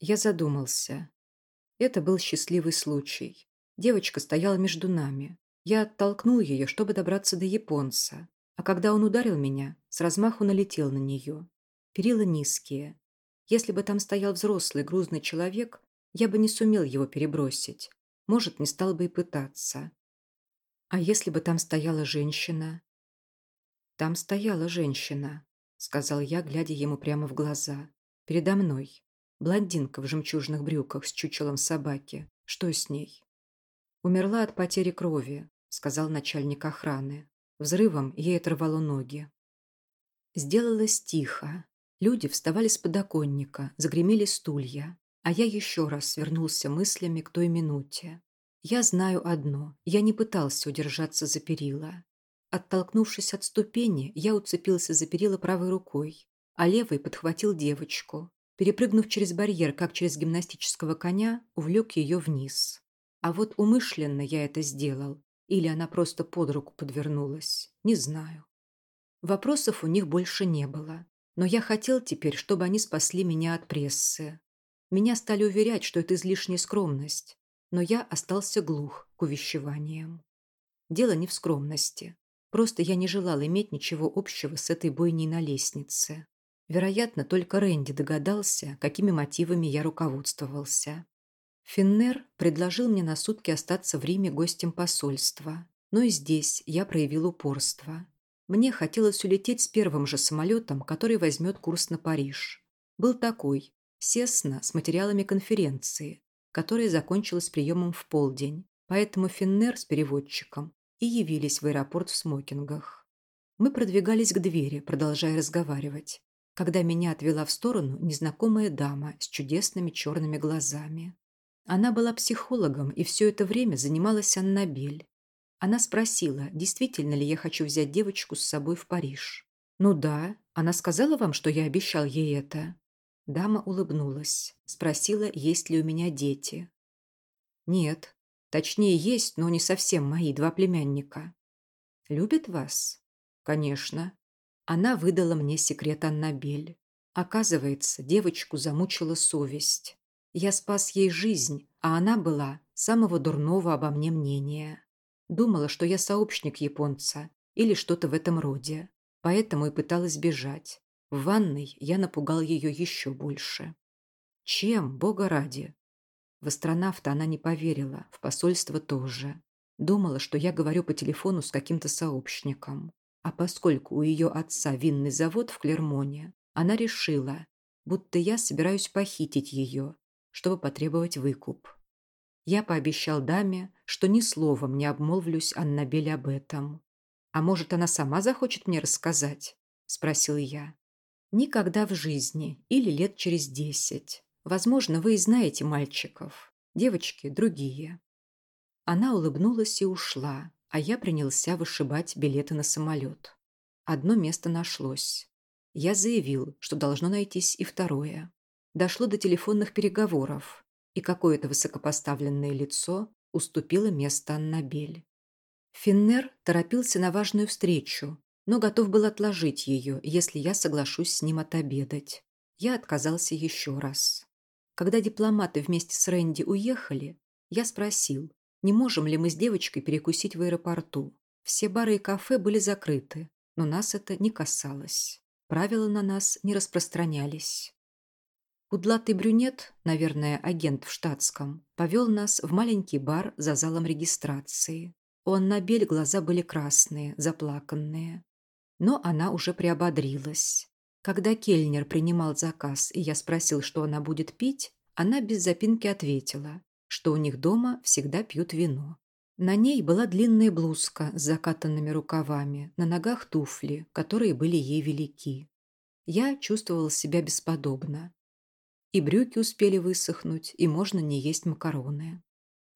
Я задумался. Это был счастливый случай. Девочка стояла между нами. Я оттолкнул ее, чтобы добраться до японца. А когда он ударил меня, с размаху налетел на нее. Перила низкие. Если бы там стоял взрослый грузный человек, я бы не сумел его перебросить. Может, не стал бы и пытаться. А если бы там стояла женщина? Там стояла женщина, сказал я, глядя ему прямо в глаза. Передо мной. Блондинка в жемчужных брюках с чучелом собаки. Что с ней? Умерла от потери крови, сказал начальник охраны. Взрывом ей оторвало ноги. Сделалось тихо. Люди вставали с подоконника, загремели стулья. А я еще раз свернулся мыслями к той минуте. Я знаю одно. Я не пытался удержаться за перила. Оттолкнувшись от ступени, я уцепился за перила правой рукой, а левой подхватил девочку. Перепрыгнув через барьер, как через гимнастического коня, увлек ее вниз. А вот умышленно я это сделал, или она просто под руку подвернулась, не знаю. Вопросов у них больше не было, но я хотел теперь, чтобы они спасли меня от прессы. Меня стали уверять, что это излишняя скромность, но я остался глух к увещеваниям. Дело не в скромности. Просто я не желал иметь ничего общего с этой бойней на лестнице. Вероятно, только Рэнди догадался, какими мотивами я руководствовался. Финнер предложил мне на сутки остаться в Риме гостем посольства. Но и здесь я проявил упорство. Мне хотелось улететь с первым же самолетом, который возьмет курс на Париж. Был такой, Сесна с материалами конференции, которая закончилась приемом в полдень, поэтому Финнер с переводчиком и явились в аэропорт в смокингах. Мы продвигались к двери, продолжая разговаривать, когда меня отвела в сторону незнакомая дама с чудесными черными глазами. Она была психологом и все это время занималась Аннабель. Она спросила, действительно ли я хочу взять девочку с собой в Париж. «Ну да, она сказала вам, что я обещал ей это?» Дама улыбнулась, спросила, есть ли у меня дети. «Нет. Точнее, есть, но не совсем мои два племянника». «Любит вас?» «Конечно». Она выдала мне секрет Аннабель. Оказывается, девочку замучила совесть. Я спас ей жизнь, а она была самого дурного обо мне мнения. Думала, что я сообщник японца или что-то в этом роде, поэтому и пыталась бежать. В ванной я напугал ее еще больше. Чем, бога ради? В астронавта она не поверила, в посольство тоже. Думала, что я говорю по телефону с каким-то сообщником. А поскольку у ее отца винный завод в Клермоне, она решила, будто я собираюсь похитить ее, чтобы потребовать выкуп. Я пообещал даме, что ни словом не обмолвлюсь Аннабель об этом. «А может, она сама захочет мне рассказать?» – спросил я. Никогда в жизни или лет через десять. Возможно, вы и знаете мальчиков. Девочки другие. Она улыбнулась и ушла, а я принялся вышибать билеты на самолет. Одно место нашлось. Я заявил, что должно найтись и второе. Дошло до телефонных переговоров, и какое-то высокопоставленное лицо уступило место Аннабель. Финнер торопился на важную встречу, но готов был отложить ее, если я соглашусь с ним отобедать. Я отказался еще раз. Когда дипломаты вместе с Рэнди уехали, я спросил, не можем ли мы с девочкой перекусить в аэропорту. Все бары и кафе были закрыты, но нас это не касалось. Правила на нас не распространялись. Кудлатый брюнет, наверное, агент в штатском, повел нас в маленький бар за залом регистрации. У Аннабель глаза были красные, заплаканные но она уже приободрилась. Когда кельнер принимал заказ, и я спросил, что она будет пить, она без запинки ответила, что у них дома всегда пьют вино. На ней была длинная блузка с закатанными рукавами, на ногах туфли, которые были ей велики. Я чувствовал себя бесподобно. И брюки успели высохнуть, и можно не есть макароны.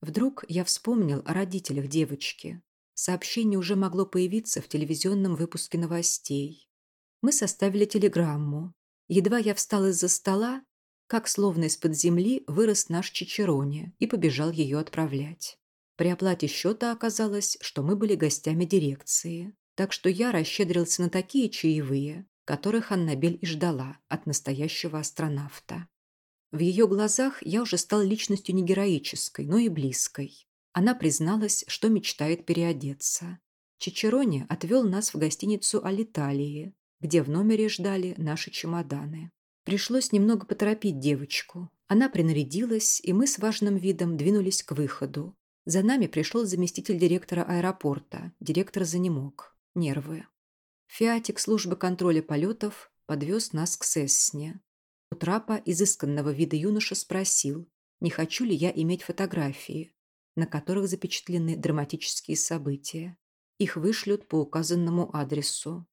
Вдруг я вспомнил о родителях девочки, Сообщение уже могло появиться в телевизионном выпуске новостей. Мы составили телеграмму. Едва я встал из-за стола, как словно из-под земли вырос наш Чичероне и побежал ее отправлять. При оплате счета оказалось, что мы были гостями дирекции, так что я расщедрился на такие чаевые, которых Аннабель и ждала от настоящего астронавта. В ее глазах я уже стал личностью не героической, но и близкой. Она призналась, что мечтает переодеться. Чичерони отвел нас в гостиницу Алиталии, где в номере ждали наши чемоданы. Пришлось немного поторопить девочку. Она принарядилась, и мы с важным видом двинулись к выходу. За нами пришел заместитель директора аэропорта. Директор занемог. Нервы. Фиатик службы контроля полетов подвез нас к Сессне. У трапа изысканного вида юноша спросил, не хочу ли я иметь фотографии, на которых запечатлены драматические события. Их вышлют по указанному адресу.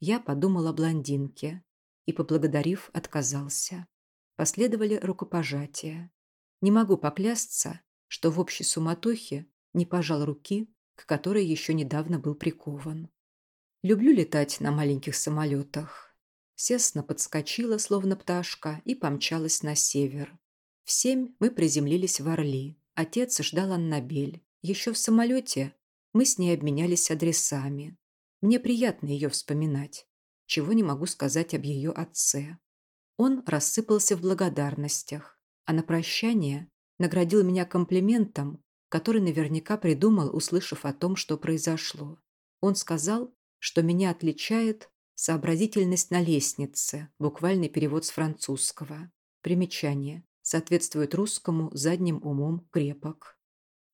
Я подумал о блондинке и, поблагодарив, отказался. Последовали рукопожатия. Не могу поклясться, что в общей суматохе не пожал руки, к которой еще недавно был прикован. Люблю летать на маленьких самолетах. Сесна подскочила, словно пташка, и помчалась на север. В семь мы приземлились в Орли. Отец ждал Аннабель. Еще в самолете мы с ней обменялись адресами. Мне приятно ее вспоминать, чего не могу сказать об ее отце. Он рассыпался в благодарностях, а на прощание наградил меня комплиментом, который наверняка придумал, услышав о том, что произошло. Он сказал, что меня отличает сообразительность на лестнице, буквальный перевод с французского. Примечание. Соответствует русскому задним умом крепок.